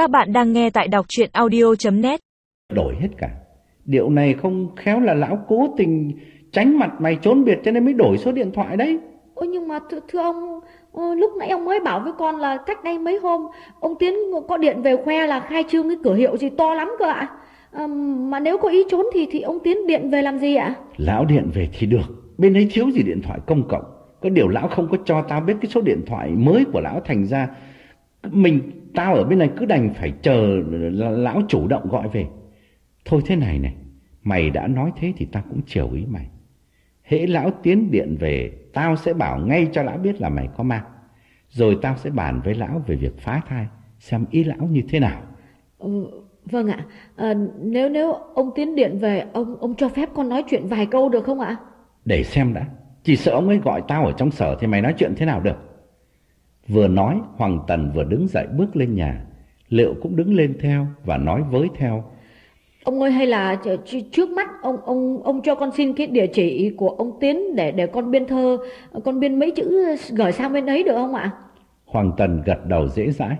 Các bạn đang nghe tại đọc chuyện audio.net đổi hết cả. Điệu này không khéo là lão cố tình tránh mặt mày trốn biệt cho nên mới đổi số điện thoại đấy. Ôi nhưng mà thưa, thưa ông ờ, lúc nãy ông mới bảo với con là cách đây mấy hôm ông Tiến có điện về khoe là khai trương cái cửa hiệu gì to lắm cơ ạ. Ờ, mà nếu có ý trốn thì thì ông Tiến điện về làm gì ạ? lão điện về thì được. Bên ấy thiếu gì điện thoại công cộng. Có điều lão không có cho tao biết cái số điện thoại mới của lão thành ra. Mình tao ở bên này cứ đành phải chờ lão chủ động gọi về. Thôi thế này này mày đã nói thế thì tao cũng chiều ý mày. Hễ lão tiến điện về tao sẽ bảo ngay cho lão biết là mày có mang rồi tao sẽ bàn với lão về việc phá thai xem ý lão như thế nào. Ừ, vâng ạ. Ờ, nếu nếu ông Tiến điện về ông ông cho phép con nói chuyện vài câu được không ạ? để xem đã. Chỉ sợ ông ấy gọi tao ở trong sở thì mày nói chuyện thế nào được vừa nói hoàng tần vừa đứng dậy bước lên nhà. Liệu cũng đứng lên theo và nói với theo. Ông ơi hay là trước mắt ông ông ông cho con xin cái địa chỉ của ông Tiến để để con biên thơ con biên mấy chữ gửi sang bên ấy được không ạ? hoàng tần gật đầu dễ dãi.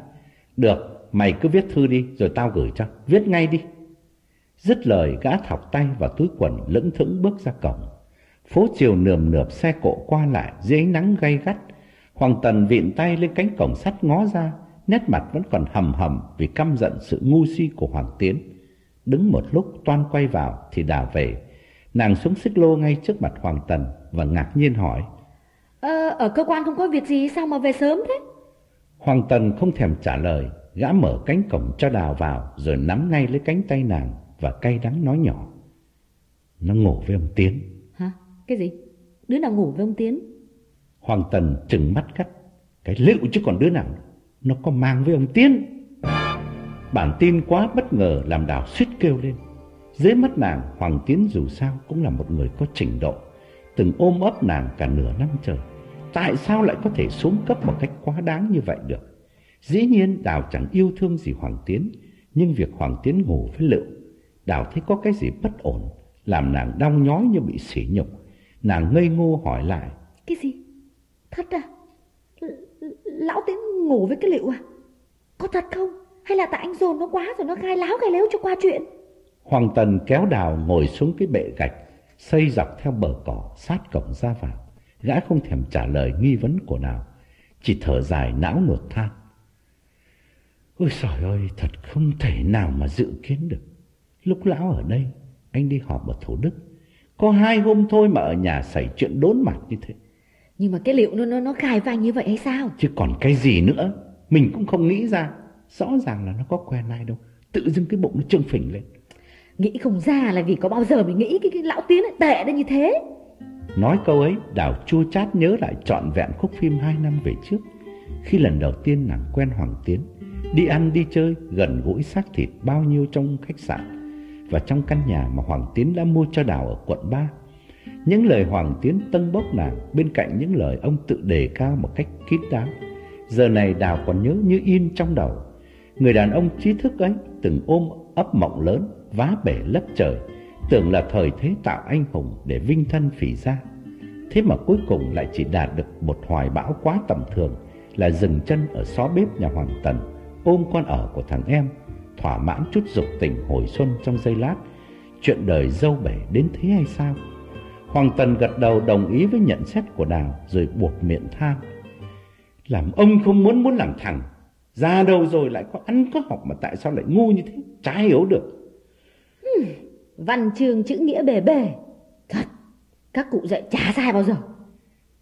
Được mày cứ viết thư đi rồi tao gửi cho. Viết ngay đi. Dứt lời gã thọc tay vào túi quần lững thững bước ra cổng. Phố chiều nườm nượp xe cộ qua lại dưới nắng gay gắt hoàng tần vịn tay lên cánh cổng sắt ngó ra nét mặt vẫn còn hầm hầm vì căm giận sự ngu si của hoàng tiến đứng một lúc toan quay vào thì đà về nàng xuống xích lô ngay trước mặt hoàng tần và ngạc nhiên hỏi Ờ, ở cơ quan không có việc gì sao mà về sớm thế? Hoàng Tần không thèm trả lời, gã mở cánh cổng cho đào vào rồi nắm ngay lấy cánh tay nàng và cay đắng nói nhỏ. Nó ngủ với ông Tiến. Hả? Cái gì? Đứa nào ngủ với ông Tiến? Hoàng Tần trừng mắt cắt. Cái liệu chứ còn đứa nào. Nó có mang với ông Tiến. Bản tin quá bất ngờ làm đào suýt kêu lên. Dưới mắt nàng, Hoàng Tiến dù sao cũng là một người có trình độ. Từng ôm ấp nàng cả nửa năm trời. Tại sao lại có thể xuống cấp một cách quá đáng như vậy được? Dĩ nhiên Đào chẳng yêu thương gì Hoàng Tiến, nhưng việc Hoàng Tiến ngủ với Lựu, Đào thấy có cái gì bất ổn, làm nàng đau nhói như bị sỉ nhục. Nàng ngây ngô hỏi lại, Thật à? L- lão Tiến ngủ với cái liệu à? Có thật không? Hay là tại anh dồn nó quá rồi nó khai láo khai léo cho qua chuyện? Hoàng Tần kéo Đào ngồi xuống cái bệ gạch, xây dọc theo bờ cỏ sát cổng ra vào. Gã không thèm trả lời nghi vấn của nào chỉ thở dài não nuột than. Ôi trời ơi, thật không thể nào mà dự kiến được. Lúc lão ở đây, anh đi họp ở Thủ Đức. Có hai hôm thôi mà ở nhà xảy chuyện đốn mặt như thế. Nhưng mà cái liệu nó nó nó khai anh như vậy hay sao? Chứ còn cái gì nữa, mình cũng không nghĩ ra. Rõ ràng là nó có quen ai đâu. Tự dưng cái bụng nó trương phình lên. Nghĩ không ra là vì có bao giờ mình nghĩ cái, cái lão Tiến lại tệ đến như thế. Nói câu ấy, Đào chua chát nhớ lại trọn vẹn khúc phim hai năm về trước. Khi lần đầu tiên nàng quen Hoàng Tiến, đi ăn đi chơi, gần gũi xác thịt bao nhiêu trong khách sạn và trong căn nhà mà Hoàng Tiến đã mua cho Đào ở quận 3. Những lời Hoàng Tiến tân bốc nàng bên cạnh những lời ông tự đề cao một cách kín đáo. Giờ này Đào còn nhớ như in trong đầu. Người đàn ông trí thức ấy từng ôm ấp mộng lớn, vá bể lấp trời, tưởng là thời thế tạo anh hùng để vinh thân phỉ ra. Thế mà cuối cùng lại chỉ đạt được một hoài bão quá tầm thường là dừng chân ở xó bếp nhà Hoàng Tần, ôm con ở của thằng em, thỏa mãn chút dục tình hồi xuân trong giây lát. Chuyện đời dâu bể đến thế hay sao? Hoàng Tần gật đầu đồng ý với nhận xét của Đào rồi buộc miệng than. Làm ông không muốn muốn làm thằng, ra đâu rồi lại có ăn có học mà tại sao lại ngu như thế, chả hiểu được. Văn chương chữ nghĩa bề bề. Thật, các cụ dạy chả sai bao giờ.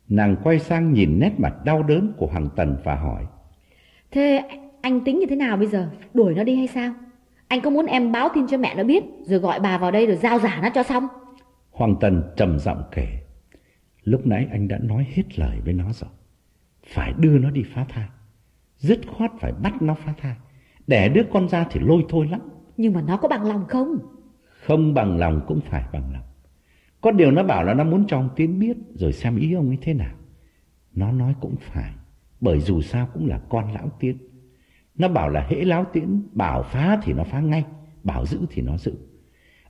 Nàng quay sang nhìn nét mặt đau đớn của Hoàng Tần và hỏi. Thế anh tính như thế nào bây giờ? Đuổi nó đi hay sao? Anh có muốn em báo tin cho mẹ nó biết rồi gọi bà vào đây rồi giao giả nó cho xong? Hoàng Tần trầm giọng kể. Lúc nãy anh đã nói hết lời với nó rồi. Phải đưa nó đi phá thai. Dứt khoát phải bắt nó phá thai. Đẻ đứa con ra thì lôi thôi lắm. Nhưng mà nó có bằng lòng không? Không bằng lòng cũng phải bằng lòng. Có điều nó bảo là nó muốn cho ông Tiến biết rồi xem ý ông ấy thế nào. Nó nói cũng phải. Bởi dù sao cũng là con lão Tiến. Nó bảo là hễ lão Tiến bảo phá thì nó phá ngay. Bảo giữ thì nó giữ.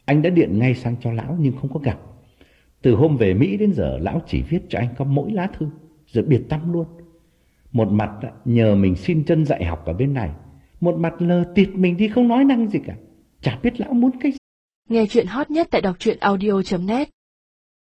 Anh đã điện ngay sang cho lão nhưng không có gặp. Từ hôm về Mỹ đến giờ, lão chỉ viết cho anh có mỗi lá thư. Rồi biệt tâm luôn. Một mặt nhờ mình xin chân dạy học ở bên này. Một mặt lờ tịt mình đi không nói năng gì cả. Chả biết lão muốn cái gì. Nghe chuyện hot nhất tại đọc truyện audio.net